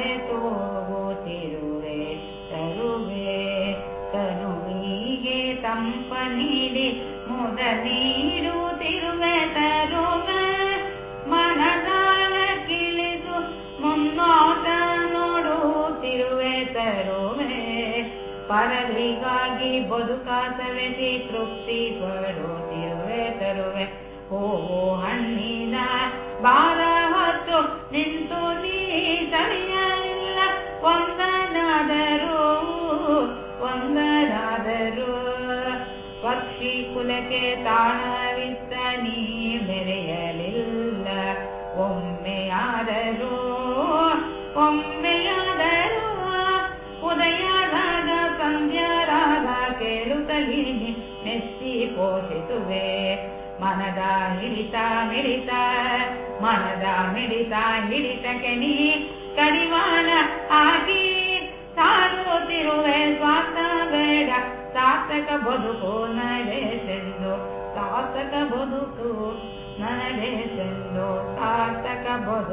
ಮರೆತೋಗುತ್ತಿರುವೆ ತರುವೆ ತನುವಿಗೆ ತಂಪ ನೀಡಿ े ते ते ಕಿಳಿದು ಮುನ್ನೋಟ ನೋಡುತ್ತಿರುವೆ ತರುವೆ मोडति ಬದುಕಾಸವೆಸಿ ತೃಪ್ತಿ ಪಡುತ್ತಿರುವೆ ತರುವೆ ಓ ಹಣ್ಣಿನ ಬಾಲ ಪಕ್ಷಿ ಕುಲಕ್ಕೆ ತಾಣವಿತ್ತ ನೀ ಮೆರೆಯಲಿಲ್ಲ ಒಮ್ಮೆಯಾದರೂ ಒಮ್ಮೆಯಾದರೂ ಉದಯರಾಗ ಸಂಧ್ಯಾರಾಗ ಕೇಳುತ್ತಲೀ ಮೆಚ್ಚಿ ಪೋಷಿಸುವೆ ಮನದ ಹಿಡಿತ ಮಿಡಿತ ಮನದ ಮಿಡಿತ ಹಿಡಿತಕ್ಕೆ ನೀ ಕಡಿವಾಣ ಹಾಕಿ नरवेशो सातकबुध